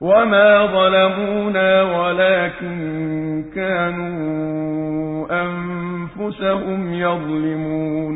وَمَا ظَلَمُونَا وَلَٰكِن كَانُوا أَنفُسَهُمْ يَظْلِمُونَ